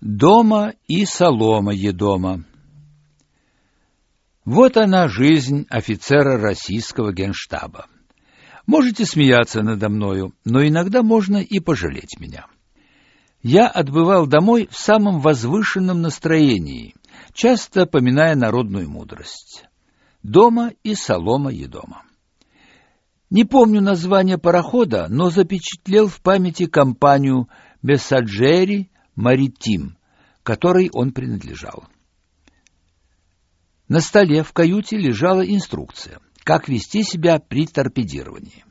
Дома и солома едома. Вот она жизнь офицера российского генштаба. Можете смеяться надо мною, но иногда можно и пожалеть меня. Я отбывал домой в самом возвышенном настроении, часто поминая народную мудрость. Дома и солома едома. Не помню название парохода, но запечатлел в памяти компанию «Мессаджери», Маритим, которой он принадлежал. На столе в каюте лежала инструкция, как вести себя при торпедировании.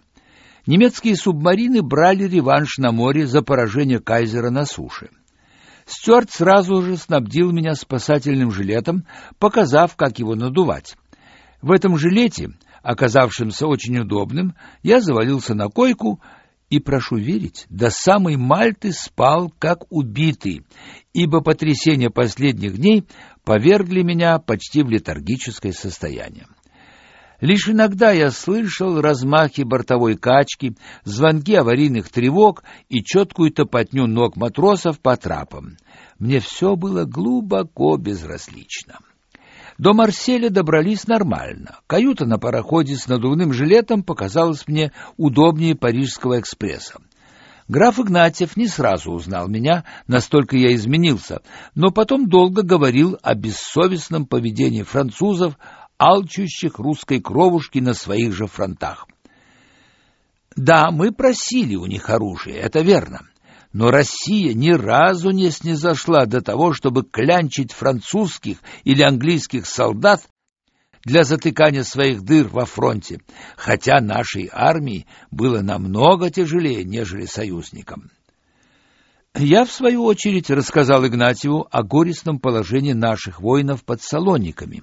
Немецкие субмарины брали реванш на море за поражение кайзера на суше. Стюарт сразу же снабдил меня спасательным жилетом, показав, как его надувать. В этом жилете, оказавшемся очень удобным, я завалился на койку и, прошу верить, до самой Мальты спал как убитый, ибо потрясения последних дней повергли меня почти в летаргическое состояние. Лишь иногда я слышал размахи бортовой качки, звонки аварийных тревог и четкую топотню ног матросов по трапам. Мне все было глубоко безразлично. До Марселя добрались нормально. Каюта на пароходе с надувным жилетом показалась мне удобнее парижского экспресса. Граф Игнатьев не сразу узнал меня, настолько я изменился, но потом долго говорил о бессовестном поведении французов, алчущих русской кровушки на своих же фронтах. Да, мы просили у них оружие, это верно но Россия ни разу не снизошла до того, чтобы клянчить французских или английских солдат для затыкания своих дыр во фронте, хотя нашей армии было намного тяжелее, нежели союзникам. Я, в свою очередь, рассказал Игнатьеву о горестном положении наших воинов под Салониками,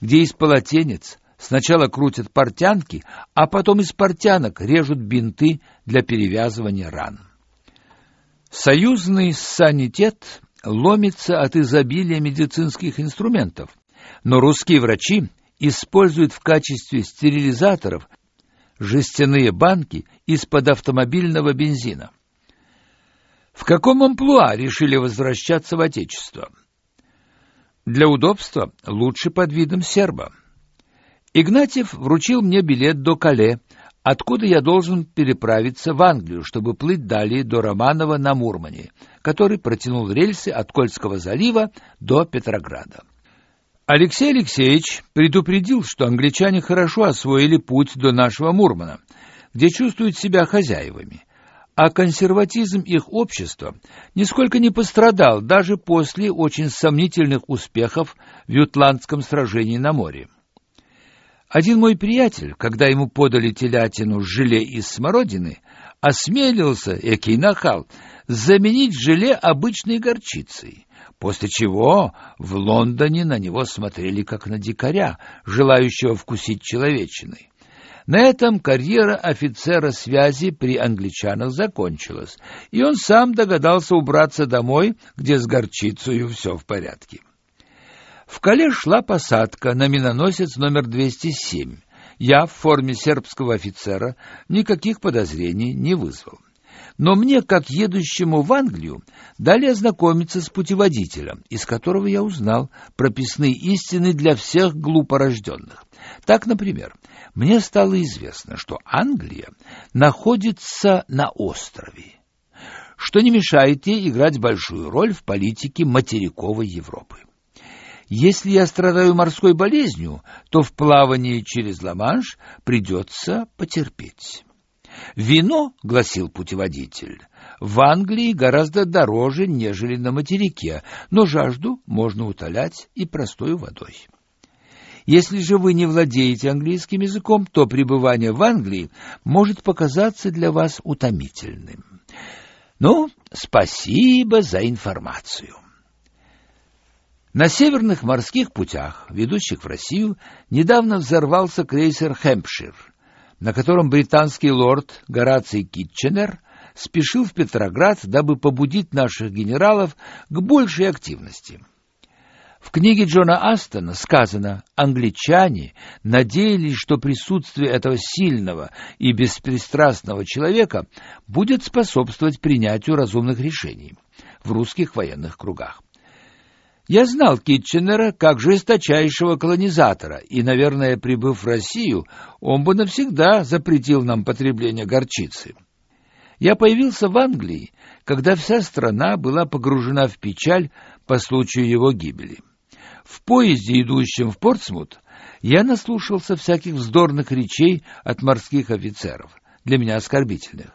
где из полотенец сначала крутят портянки, а потом из портянок режут бинты для перевязывания ран. Союзный санитет ломится от изобилия медицинских инструментов, но русские врачи используют в качестве стерилизаторов жестяные банки из-под автомобильного бензина. В каком амплуа решили возвращаться в Отечество? Для удобства лучше под видом серба. Игнатьев вручил мне билет до Кале, откуда я должен переправиться в Англию, чтобы плыть далее до Романова на Мурмане, который протянул рельсы от Кольского залива до Петрограда. Алексей Алексеевич предупредил, что англичане хорошо освоили путь до нашего Мурмана, где чувствуют себя хозяевами, а консерватизм их общества нисколько не пострадал даже после очень сомнительных успехов в Ютландском сражении на море. Один мой приятель, когда ему подали телятину с желе из смородины, осмелился, экий нахал, заменить желе обычной горчицей, после чего в Лондоне на него смотрели как на дикаря, желающего вкусить человечины. На этом карьера офицера связи при англичанах закончилась, и он сам догадался убраться домой, где с горчицей все в порядке. В Кале шла посадка на миноносец номер 207. Я в форме сербского офицера никаких подозрений не вызвал. Но мне, как едущему в Англию, дали ознакомиться с путеводителем, из которого я узнал прописные истины для всех глупорожденных. Так, например, мне стало известно, что Англия находится на острове, что не мешает ей играть большую роль в политике материковой Европы. Если я страдаю морской болезнью, то в плавании через Ла-Манш придется потерпеть. Вино, гласил путеводитель, в Англии гораздо дороже, нежели на материке, но жажду можно утолять и простой водой. Если же вы не владеете английским языком, то пребывание в Англии может показаться для вас утомительным. Ну, спасибо за информацию. На северных морских путях, ведущих в Россию, недавно взорвался крейсер «Хэмпшир», на котором британский лорд Гораций Китченер спешил в Петроград, дабы побудить наших генералов к большей активности. В книге Джона Астона сказано, англичане надеялись, что присутствие этого сильного и беспристрастного человека будет способствовать принятию разумных решений. в русских военных кругах. Я знал Китченера как жесточайшего колонизатора, и, наверное, прибыв в Россию, он бы навсегда запретил нам потребление горчицы. Я появился в Англии, когда вся страна была погружена в печаль по случаю его гибели. В поезде, идущем в Портсмут, я наслушался всяких вздорных речей от морских офицеров, для меня оскорбительных.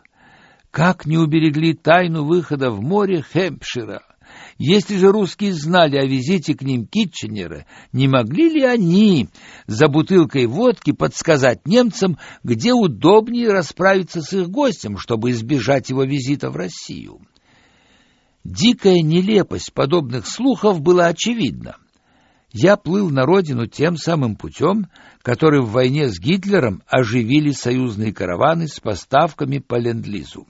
Как не уберегли тайну выхода в море Хэмпшира! Если же русские знали о визите к ним Китченера, не могли ли они за бутылкой водки подсказать немцам, где удобнее расправиться с их гостем, чтобы избежать его визита в Россию? Дикая нелепость подобных слухов была очевидна. Я плыл на родину тем самым путем, который в войне с Гитлером оживили союзные караваны с поставками по ленд-лизу.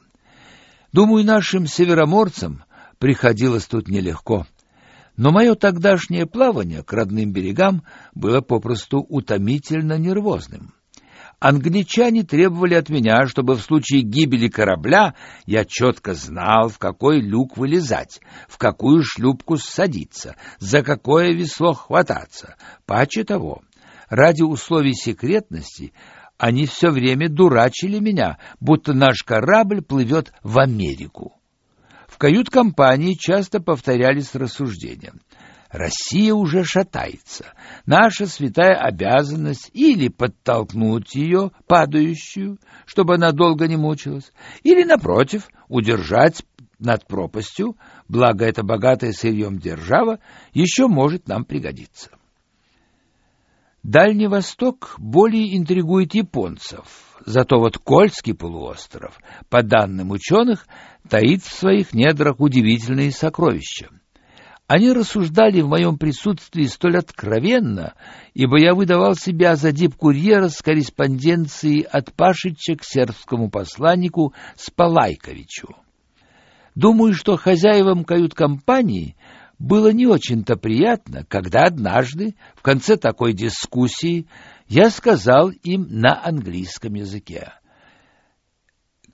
Думаю, нашим североморцам приходилось тут нелегко. Но мое тогдашнее плавание к родным берегам было попросту утомительно нервозным. Англичане требовали от меня, чтобы в случае гибели корабля я четко знал, в какой люк вылезать, в какую шлюпку садиться, за какое весло хвататься. Паче того, ради условий секретности они все время дурачили меня, будто наш корабль плывет в Америку. В кают-компании часто повторялись рассуждения. Россия уже шатается. Наша святая обязанность или подтолкнуть ее, падающую, чтобы она долго не мучилась, или, напротив, удержать над пропастью, благо эта богатая сырьем держава еще может нам пригодиться. Дальний Восток более интригует японцев, зато вот Кольский полуостров, по данным ученых, таит в своих недрах удивительные сокровища. Они рассуждали в моем присутствии столь откровенно, ибо я выдавал себя за дипкурьера с корреспонденцией от Пашича к сербскому посланнику Спалайковичу. Думаю, что хозяевам кают-компании было не очень-то приятно, когда однажды, в конце такой дискуссии, я сказал им на английском языке.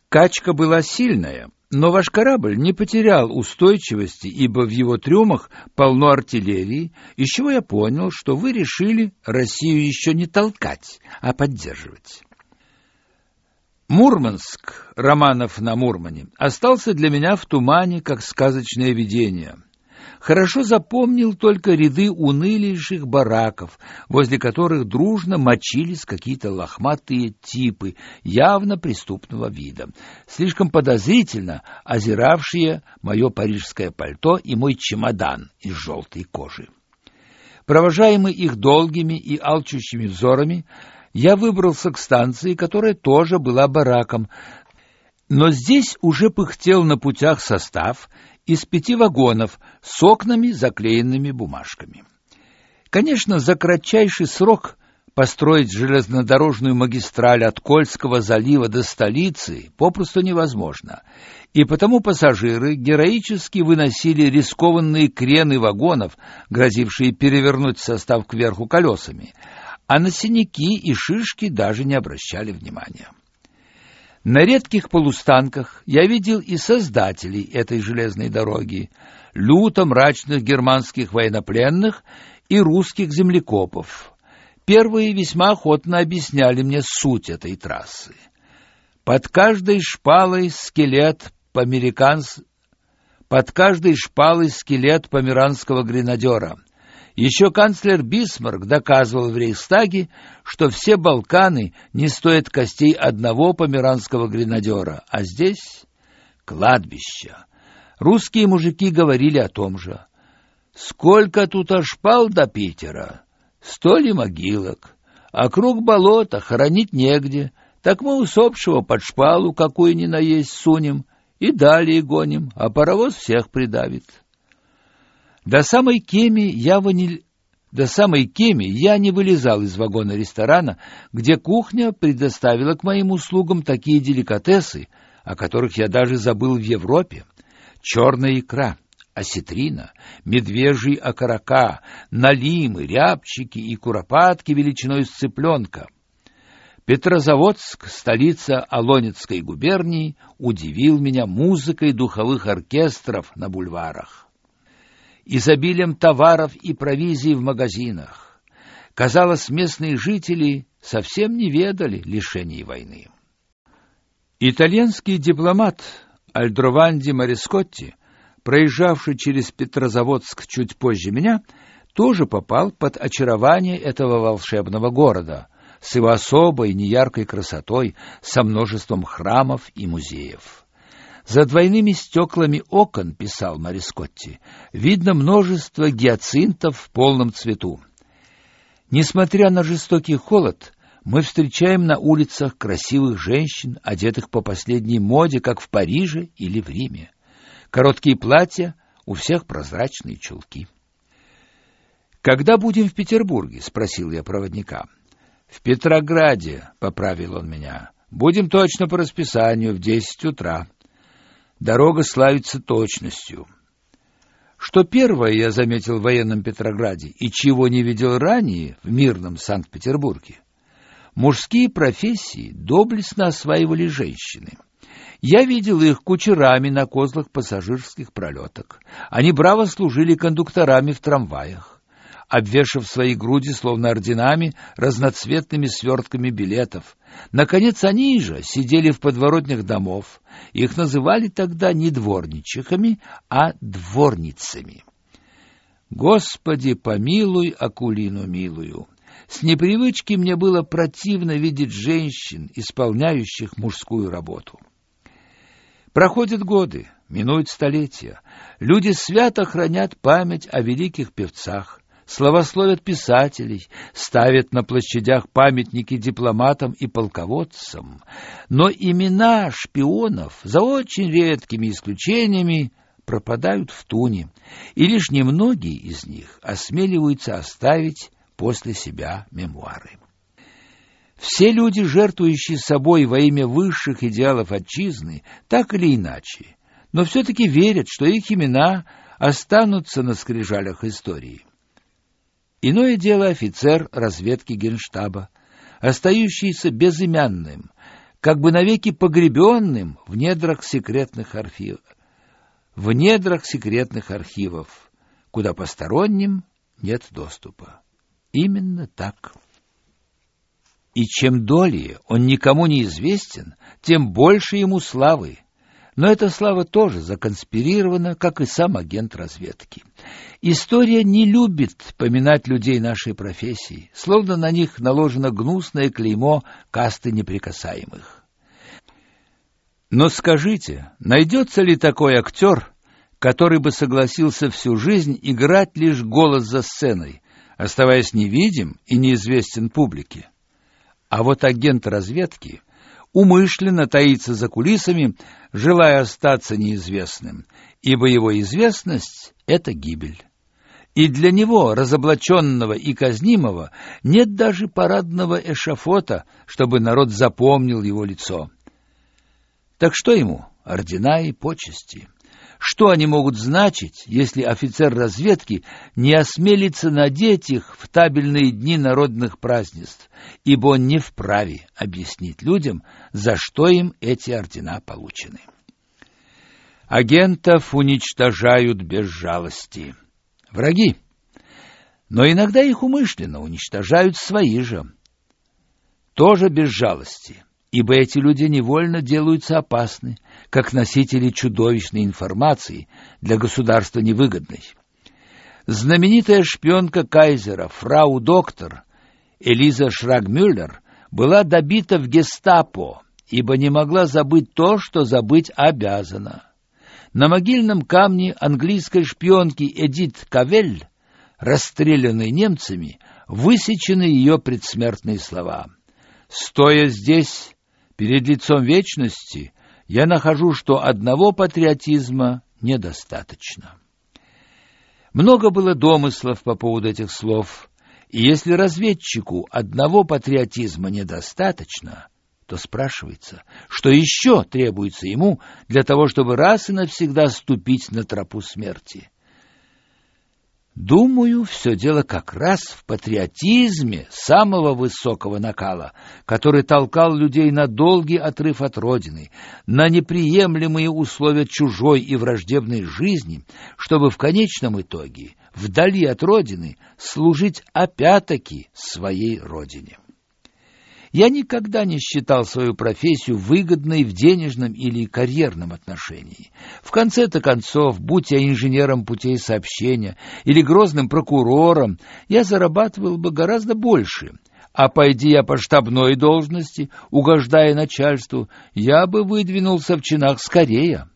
Качка была сильная, но ваш корабль не потерял устойчивости, ибо в его трюмах полно артиллерии, из чего я понял, что вы решили Россию еще не толкать, а поддерживать. Мурманск, Романов на Мурмане, остался для меня в тумане, как сказочное видение — хорошо запомнил только ряды унылейших бараков, возле которых дружно мочились какие-то лохматые типы явно преступного вида, слишком подозрительно озиравшие мое парижское пальто и мой чемодан из желтой кожи. Провожаемый их долгими и алчущими взорами, я выбрался к станции, которая тоже была бараком, но здесь уже пыхтел на путях состав из пяти вагонов с окнами, заклеенными бумажками. Конечно, за кратчайший срок построить железнодорожную магистраль от Кольского залива до столицы попросту невозможно, и потому пассажиры героически выносили рискованные крены вагонов, грозившие перевернуть состав кверху колесами, а на синяки и шишки даже не обращали внимания. На редких полустанках я видел и создателей этой железной дороги, люто мрачных германских военнопленных и русских землекопов. Первые весьма охотно объясняли мне суть этой трассы. Под каждой шпалой скелет помериканс под каждой шпалой скелет померанского гренадера — еще канцлер Бисмарк доказывал в Рейхстаге, что все Балканы не стоят костей одного померанского гренадера, а здесь кладбище. Русские мужики говорили о том же. Сколько тут ошпал до Питера, сто ли могилок, а круг болота хоронить негде, так мы усопшего под шпалу какую ни наесть сунем и далее гоним, а паровоз всех придавит. До самой Кеми я ваниль... До самой Кеми я не вылезал из вагона ресторана, где кухня предоставила к моим услугам такие деликатесы, о которых я даже забыл в Европе. Черная икра, осетрина, медвежий окорока, налимы, рябчики и куропатки величиной с цыпленка. Петрозаводск, столица Алонецкой губернии, удивил меня музыкой духовых оркестров на бульварах, изобилием товаров и провизии в магазинах. Казалось, местные жители совсем не ведали лишений войны. Итальянский дипломат Альдрованди Марискотти, проезжавший через Петрозаводск чуть позже меня, тоже попал под очарование этого волшебного города с его особой неяркой красотой, со множеством храмов и музеев. За двойными стеклами окон, писал Марискотти, видно множество гиацинтов в полном цвету. Несмотря на жестокий холод, мы встречаем на улицах красивых женщин, одетых по последней моде, как в Париже или в Риме. Короткие платья, у всех прозрачные чулки. Когда будем в Петербурге, спросил я проводника. В Петрограде, поправил он меня. Будем точно по расписанию в десять утра. Дорога славится точностью. Что первое я заметил в военном Петрограде и чего не видел ранее в мирном Санкт-Петербурге. Мужские профессии доблестно осваивали женщины. Я видел их кучерами на козлах пассажирских пролеток. Они браво служили кондукторами в трамваях обвешав свои груди словно орденами разноцветными свертками билетов. Наконец они же сидели в подворотнях домов. Их называли тогда не дворничихами, а дворницами. Господи, помилуй Акулину милую. С непривычки мне было противно видеть женщин, исполняющих мужскую работу. Проходят годы, минуют столетия. Люди свято хранят память о великих певцах, славословят писателей, ставят на площадях памятники дипломатам и полководцам, но имена шпионов, за очень редкими исключениями, пропадают в туне, и лишь немногие из них осмеливаются оставить после себя мемуары. Все люди, жертвующие собой во имя высших идеалов отчизны, так или иначе, но все-таки верят, что их имена останутся на скрижалях истории. Иное дело офицер разведки Генштаба, остающийся безымянным, как бы навеки погребенным в недрах секретных архивов, в недрах секретных архивов, куда посторонним нет доступа. Именно так. И чем долее он никому не известен, тем больше ему славы, но эта слава тоже законспирирована, как и сам агент разведки. История не любит поминать людей нашей профессии, словно на них наложено гнусное клеймо касты неприкасаемых. Но скажите, найдется ли такой актер, который бы согласился всю жизнь играть лишь голос за сценой, оставаясь невидим и неизвестен публике? А вот агент разведки умышленно таится за кулисами, желая остаться неизвестным, ибо его известность — это гибель. И для него, разоблаченного и казнимого, нет даже парадного эшафота, чтобы народ запомнил его лицо. Так что ему? Ордена и почести. Что они могут значить, если офицер разведки не осмелится надеть их в табельные дни народных празднеств, ибо он не вправе объяснить людям, за что им эти ордена получены. Агентов уничтожают без жалости. Враги. Но иногда их умышленно уничтожают свои же. Тоже без жалости ибо эти люди невольно делаются опасны, как носители чудовищной информации для государства невыгодной. Знаменитая шпионка кайзера, фрау-доктор Элиза Шрагмюллер, была добита в гестапо, ибо не могла забыть то, что забыть обязана. На могильном камне английской шпионки Эдит Кавель, расстрелянной немцами, высечены ее предсмертные слова. «Стоя здесь, Перед лицом вечности я нахожу, что одного патриотизма недостаточно. Много было домыслов по поводу этих слов, и если разведчику одного патриотизма недостаточно, то спрашивается, что еще требуется ему для того, чтобы раз и навсегда ступить на тропу смерти. Думаю, все дело как раз в патриотизме самого высокого накала, который толкал людей на долгий отрыв от родины, на неприемлемые условия чужой и враждебной жизни, чтобы в конечном итоге, вдали от родины, служить опять-таки своей родине. Я никогда не считал свою профессию выгодной в денежном или карьерном отношении. В конце-то концов, будь я инженером путей сообщения или грозным прокурором, я зарабатывал бы гораздо больше. А пойди я по штабной должности, угождая начальству, я бы выдвинулся в чинах скорее.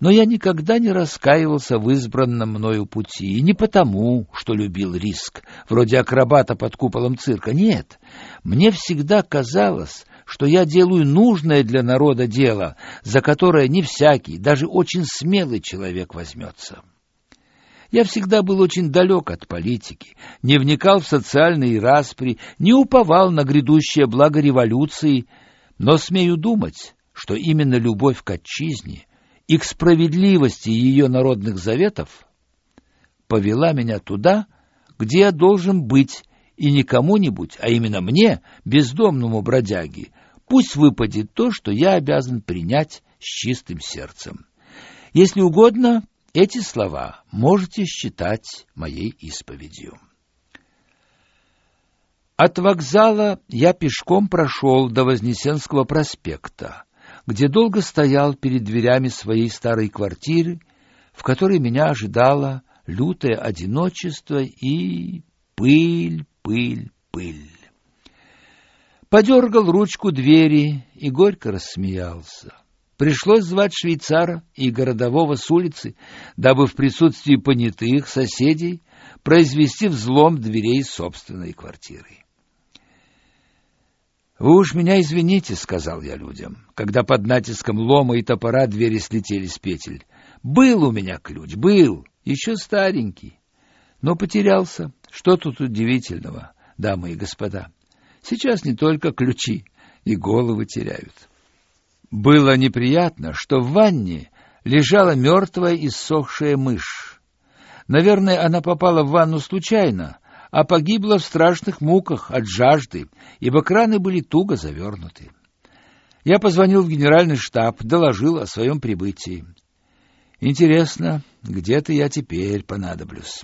Но я никогда не раскаивался в избранном мною пути, и не потому, что любил риск, вроде акробата под куполом цирка. Нет, мне всегда казалось, что я делаю нужное для народа дело, за которое не всякий, даже очень смелый человек возьмется. Я всегда был очень далек от политики, не вникал в социальные распри, не уповал на грядущее благо революции, но смею думать, что именно любовь к отчизне — и к справедливости ее народных заветов повела меня туда, где я должен быть, и не кому-нибудь, а именно мне, бездомному бродяге, пусть выпадет то, что я обязан принять с чистым сердцем. Если угодно, эти слова можете считать моей исповедью. От вокзала я пешком прошел до Вознесенского проспекта, где долго стоял перед дверями своей старой квартиры, в которой меня ожидало лютое одиночество и пыль, пыль, пыль. Подергал ручку двери и горько рассмеялся. Пришлось звать швейцара и городового с улицы, дабы в присутствии понятых соседей произвести взлом дверей собственной квартиры. «Вы уж меня извините», — сказал я людям, когда под натиском лома и топора двери слетели с петель. «Был у меня ключ, был, еще старенький, но потерялся. Что тут удивительного, дамы и господа? Сейчас не только ключи и головы теряют». Было неприятно, что в ванне лежала мертвая иссохшая мышь. Наверное, она попала в ванну случайно, а погибла в страшных муках от жажды, ибо краны были туго завернуты. Я позвонил в генеральный штаб, доложил о своем прибытии. Интересно, где-то я теперь понадоблюсь.